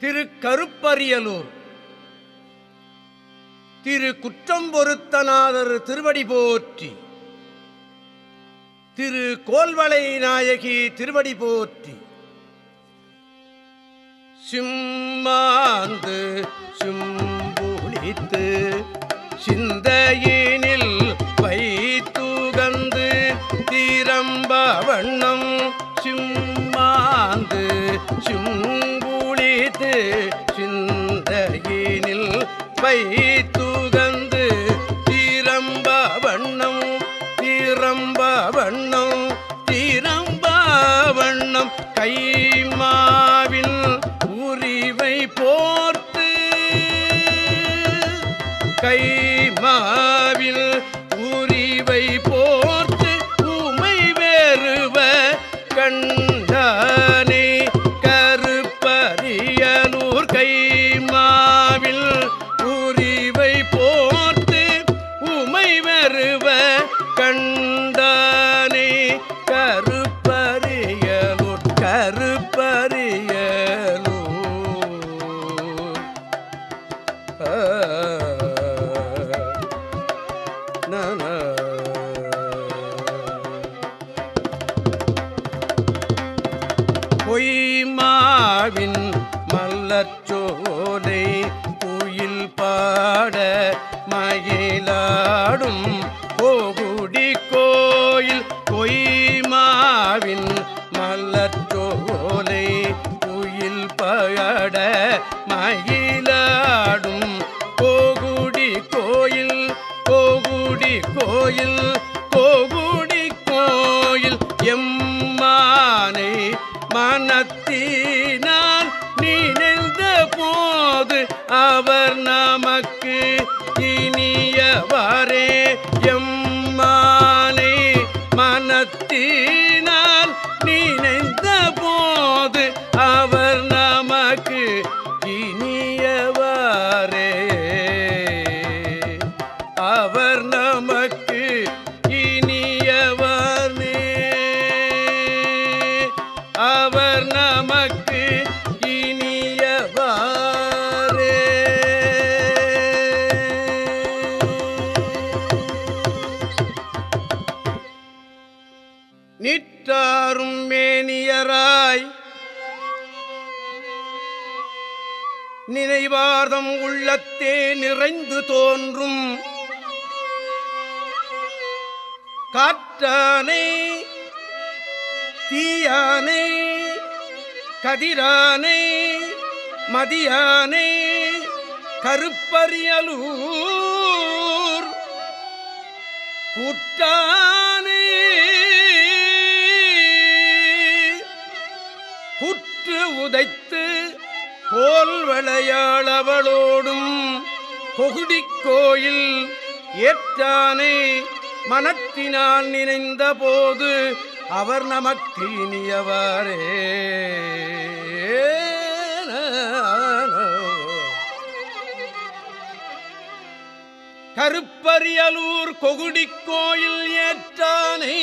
திரு கருப்பரியலூர் திரு குற்றம்பொருத்தநாதர் திருவடி போற்றி. திரு கோல்வளை நாயகி திருவடி போற்றி. சிம்மாந்து சிம்புளித்து சிந்தையினில் வைத்துகந்து தீரம்ப வண்ணம் சிம்மாந்து சிம்புளித்து வைத்துகந்து நினைவார்தம் உள்ளத்தே நிறைந்து தோன்றும். காற்றானை தீயானை கதிரானை மதியானை கருப்பரியலூர். கூட்டானே கோல் விளையாளவளோடும் கொகுடிக் கோயில் ஏற்றானை மனத்தினால் நினைந்த போது அவர் நமக்கு இனியவாரே. கருப்பரியலூர் கொகுடி கோயில் ஏற்றானை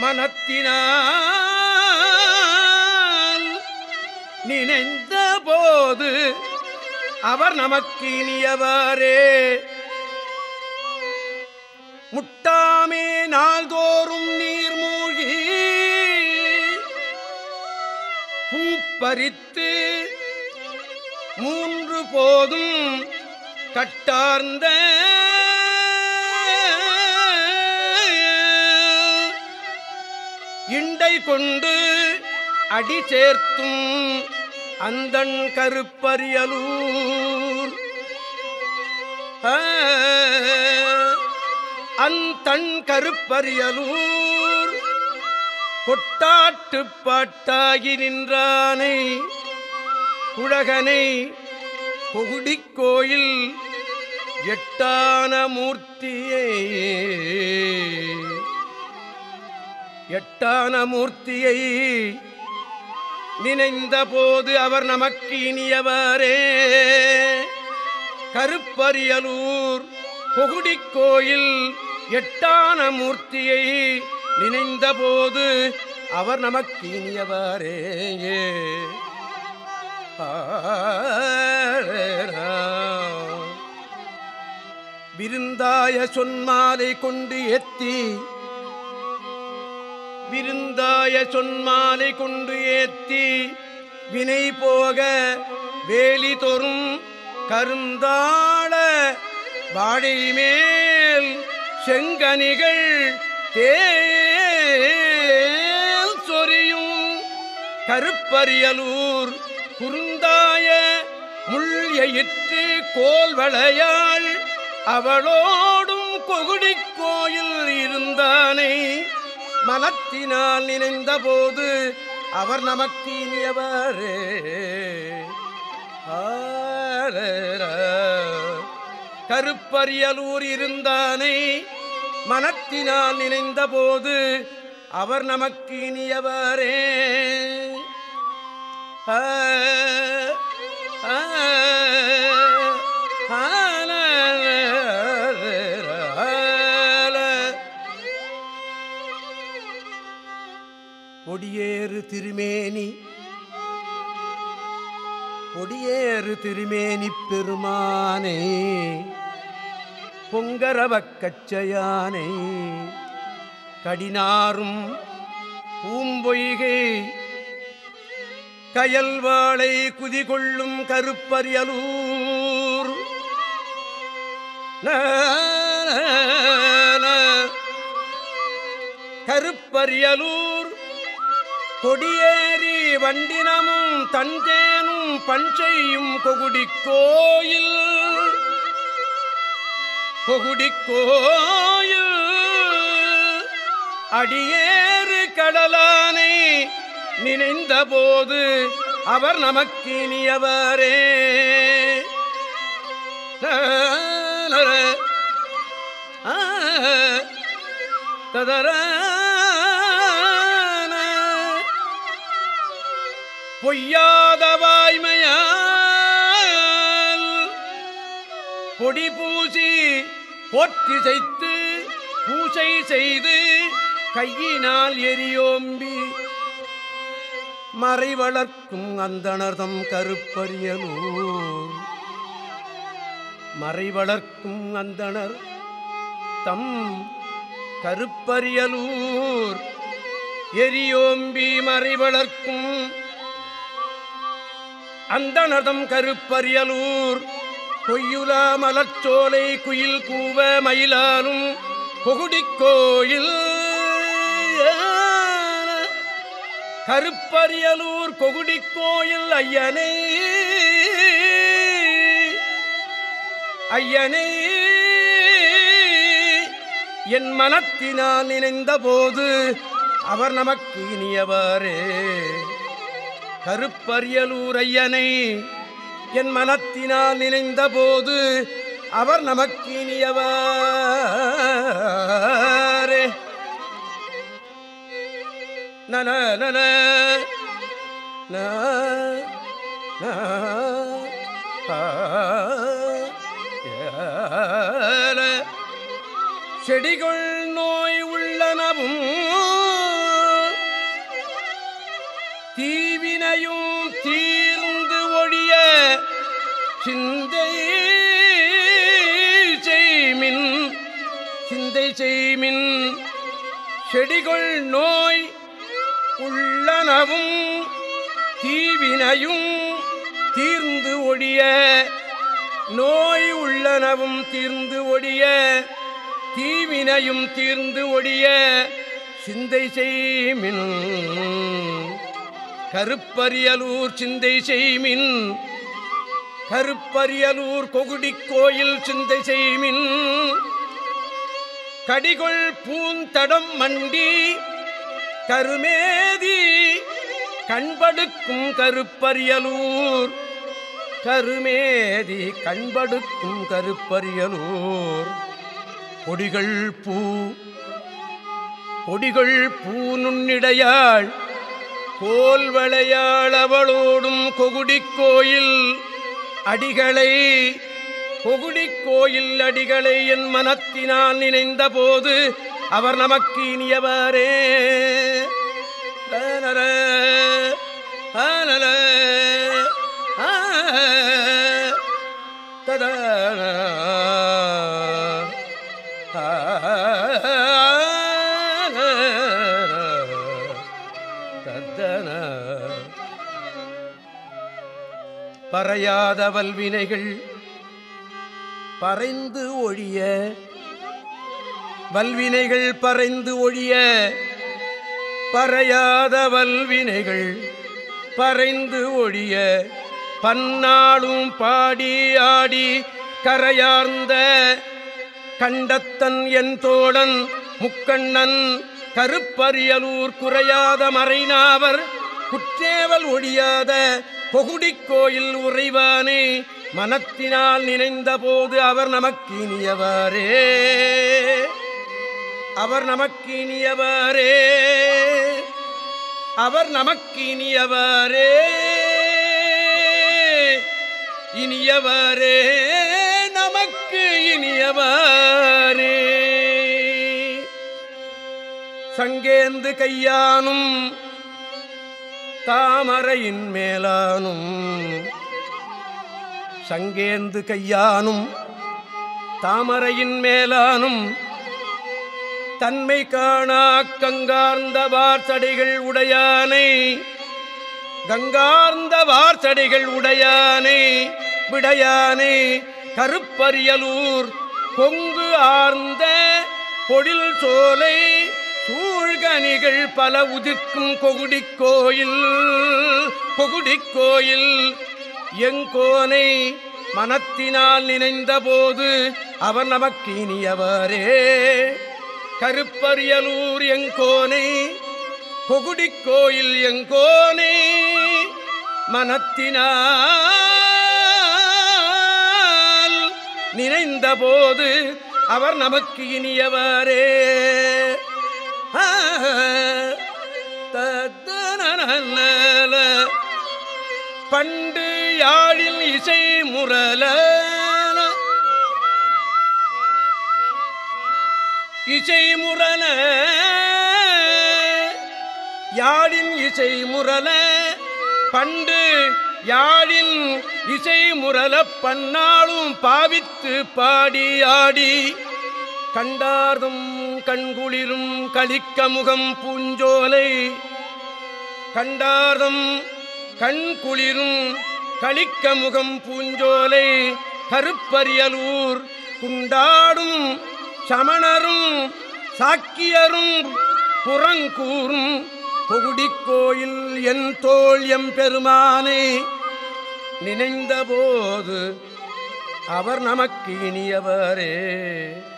மனத்தினார் நினைந்த போது அவர் நமக்கு இனியவரே முட்டாமே நாள்தோறும் நீர் மூழ்கி பூப்பறித்து மூன்று போதும் கட்டார்ந்த இண்டை கொண்டு அடி சேர்த்தும் அந்தன் கருப்பரியலூர். ஆ, அந்தன் கருப்பரியலூர். கொட்டாட்டு பாட்டாகி நின்றானை குழகனை கொகுடிக் கோயில் எட்டான மூர்த்தியை. எட்டான மூர்த்தியை நினைந்த போது அவர் நமக்கு இனியவரே. கருப்பரியலூர் பொகுடி கோயில் எட்டான மூர்த்தியை நினைந்த போது அவர் நமக்கு இனியவரே. விருந்தாய சொன்மாலை கொண்டு எத்தி விருந்தாய சொன்மாலை கொண்டு ஏத்தி வினை போக வேலி தொறும் கருந்தாள வாழைமேல் செங்கனிகள் தேல் சொரியும் கருப்பரியலூர் குருந்தாய முள் கோல் வளையாள் அவளோடும் கொகுடி கோயில் இருந்தானே மனத்தினால் நினைந்த போது அவர் நமக்கு இனியவரே கருப்பரியலூர் இருந்தானே மனத்தினால் நினைந்த போது அவர் நமக்கு இனியவரே கச்சையானை கடினாரும் பூம்பொய்கை கயல்வாளை குதிகொள்ளும் கருப்பரியலூர். கருப்பரியலூர். கொடியேறி வண்டினமும் தஞ்சேனும் பஞ்சையும் கொகுடி கோயில். பொகுடிக்கோயில் அடியேறு கடலானை நினைந்த போது அவர் நமக்கு இனியவரே ல, பொய்யாத வாய்மையால் பொடி பூசி போற்றி செய்து பூசை செய்து கையினால் எரியோம்பி மறை வளர்க்கும் அந்தணர்தம் கருப்பரியலூர். மறை வளர்க்கும் அந்தணர் தம் கருப்பரியலூர். எரியோம்பி மறை வளர்க்கும் அந்தணதம் கருப்பரியலூர். கொய்யுலா மலச்சோலை குயில் கூவ மயிலாலும் கொகுடிக் கோயில். கருப்பரியலூர் கொகுடிக் கோயில் ஐயனை. ஐயனை. என் மனத்தினால் நினைந்த போது அவர் நமக்கு இனியவரே. கருப்பரியலூர் ஐயனை. என் மனத்தினால் நினைந்த போது அவர் நமக்கு இனியவரே நன நன செடிகள் நோய் உள்ளனவும் சிந்தை செய்மின் சிந்தை செய்மின் செடிகள் நோய் உள்ளனவும் தீவினையும் தீர்ந்து ஒழிய நோய் உள்ளனவும் தீர்ந்து ஒழிய தீவினையும் தீர்ந்து ஒழிய சிந்தை செய்மின். கருப்பரியலூர் சிந்தை செய்மின் கருப்பரியலூர் கொகுடி கோயில் சிந்தை செய்மின். கடிகொள் பூந்தடம் மண்டி கருமேதி கண்படுக்கும் கருப்பரியலூர். கருமேதி கண்படுக்கும் கருப்பரியலூர். கொடிகள் பூ கொடிகள் பூ நுண்ணிடையாள். கோல் வளையாள் அவளோடும் கொகுடி கோயில். அடிகளை கொகுடிக் கோயில் அடிகளை என் மனத்தினால் நினைந்த போது அவர் நமக்கு இனியவாரே. நல பறையாத வல்வினைகள் பறைந்து ஒழிய. வல்வினைகள் பறைந்து ஒழிய. பறையாத வல்வினைகள் பறைந்து ஒழிய. பன்னாளும் பாடி ஆடி கரையார்ந்த கண்டத்தன் என் தோழன் முக்கண்ணன் கருப்பரியலூர் குறையாத மறைநாவர். குற்றேவல் ஒழியாத பொகுடிக் கோயில் உறைவானே மனத்தினால் நினைந்த போது அவர் நமக்கு இனியவாரே அவர் நமக்கு இனியவாரே அவர் நமக்கு இனியவாரே இனியவரே நமக்கு இனியவாரே சங்கேந்து கையானும் தாமரையின் மேலானும் சங்கேந்து கையானும் தாமரையின் மேலானும் தன்மை காணா கங்கார்ந்த வார்த்தடிகள் உடையானை கங்கார்ந்த வார்த்தடிகள் உடையானை விடையானை கருப்பரியலூர் கொங்கு ஆர்ந்த பொழில் சோலை சூழ்கனிகள் பல உதிர்க்கும் கொகுடி கோயில் கொகுடி கோயில் எங்கோனை மனத்தினால் நினைந்த போது அவர் நமக்கு இனியவரே. கருப்பரியலூர் எங்கோனை கொகுடி கோயில் எங்கோனை மனத்தினால் நினைந்த போது அவர் நமக்கு இனியவரே. பண்டு யாழில் இசை முரல இசை முரல. யாழின் இசை முரல. பண்டு யாழின் இசை முரல. பன்னாளும் பாவித்து பாடியாடி ஆடி. கண்டார்தும் கண்குளிரும் கலிக்கமுகம் பூஞ்சோலை. கண்டார்தம் கண்குளிரும் களிக்கமுகம் பூஞ்சோலை. கருப்பரியலூர் குண்டாடும் சமணரும் சாக்கியரும் புறங்கூறும் பொகுடிக் கோயில் என் தோல் எம் பெருமானை. நினைந்தபோது அவர் நமக்கு இனியவரே.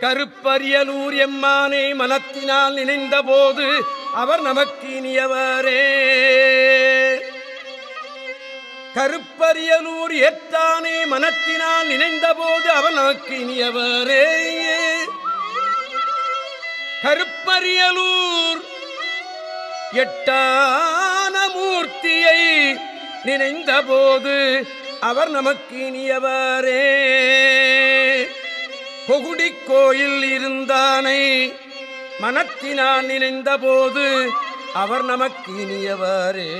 கருப்பரியலூர் எம்மானை மனத்தினால் நினைந்தபோது அவர் நமக்கு இனியவரே கருப்பரியலூர் ஏற்றானே மனத்தினால் நினைந்தபோது அவர் நமக்கு இனியவரே கருப்பரியலூர் எட்டான மூர்த்தியை நினைந்த போது அவர் நமக்கு இனியவரே பொகுடி கோயில் இருந்தானை மனத்தினான் நினைந்த போது அவர் நமக்கு இனியவரே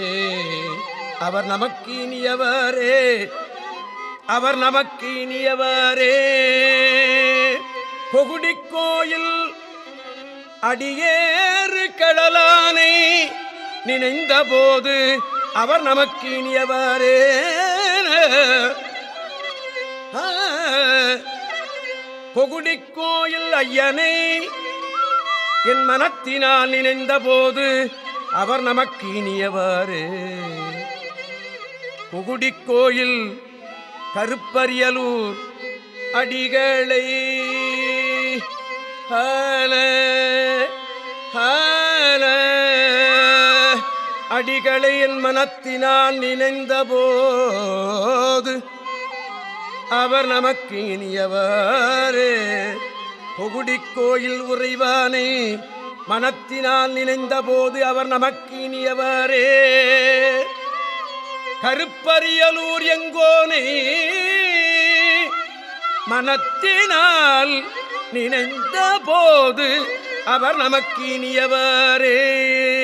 அவர் நமக்கு இனியவரே அவர் நமக்கு இனியவரே பொகுடி கோயில் அடியேறு கடலானை நினைந்த போது அவர் நமக்கு இனியவரே. ஆ, கோயில் ஐயனை என் மனத்தினால் நினைந்தபோது அவர் நமக்கு இனியவாறு கொகுடிக் கோயில் கருப்பரியலூர் அடிகளை. ஹால ஹ அடிகளை என் மனத்தினால் நினைந்தபோது அவர் நமக்கு இனியவரே. பொகுடி கோயில் உறைவானை மனத்தினால் நினைந்தபோது அவர் நமக்கு இனியவரே. கருப்பரியலூர் எங்கோனை மனத்தினால் நினைந்த போது அவர் நமக்கு இனியவரே.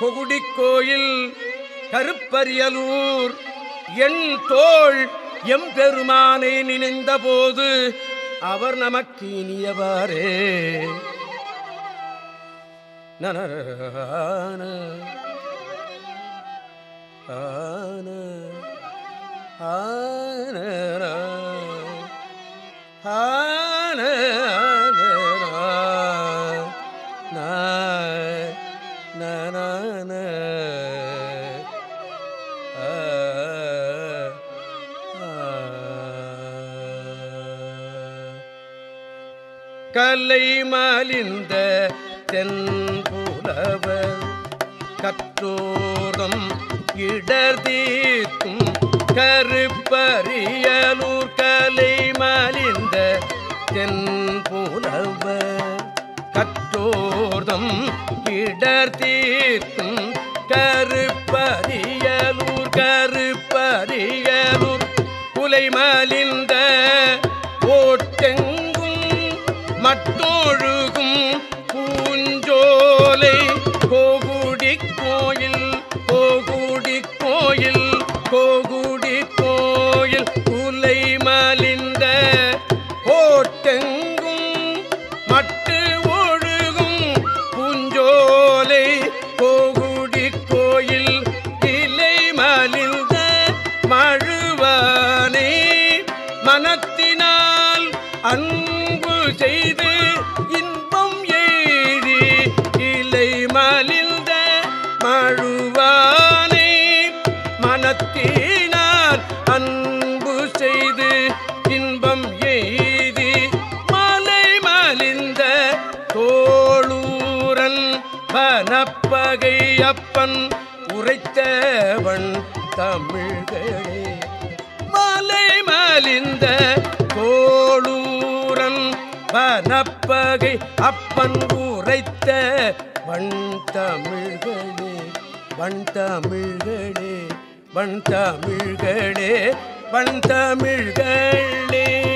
பொகுடிக்கோயில் கருப்பரியலூர். என் தோள் எம்பெருமானை நினைந்த போது அவர் நமக்கு இனியவாரே நனரான ஆன ஆன தீர்க்கும் கருப்பரியலூர் கலை மலிந்த தென்புலவர். கற்றோர்தம் இடர் தீர்க்கும் கருப்பரியலூர் கருப்பரியலூர் புலை மலிந்த ஓட்டெங்கும் மட்டோழு பனப்பகை அப்பன் உரைத்தவன் தமிழ்களே. மலை மலிந்த கோளூரன் வனப்பகை அப்பன் உரைத்த வன் தமிழ்களே. வன் தமிழ்களே வன் தமிழ்களே வன் தமிழ்களே.